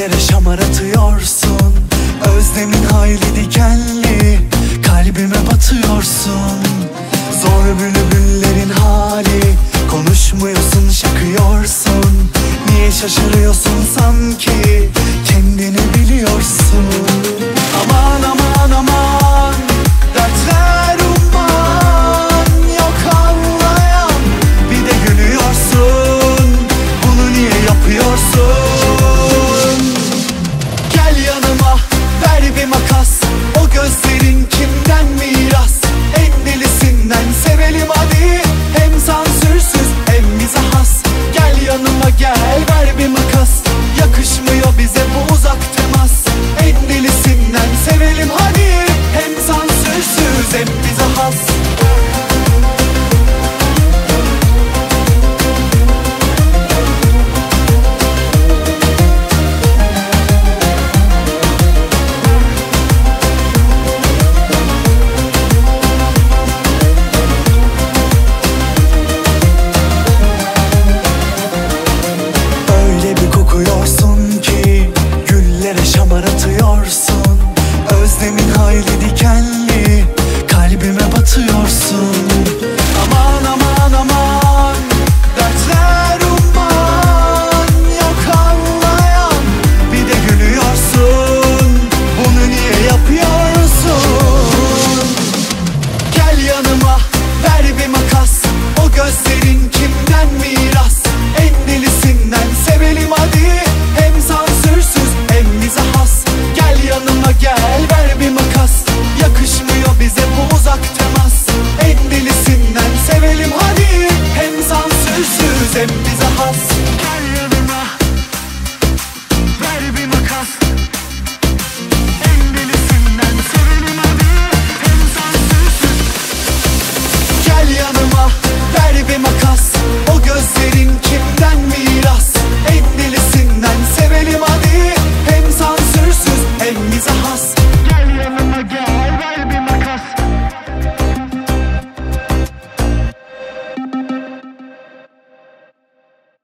Dillere şamar atıyorsun. Özlemin hayli dikenli. Kalbime batıyorsun. Zor bülbüllerin hali. Konuşmuyorsun şakıyorsun. Niye şaşırıyorsun sanki? Kendini biliyorsun. Aman aman. sentido. Elimize has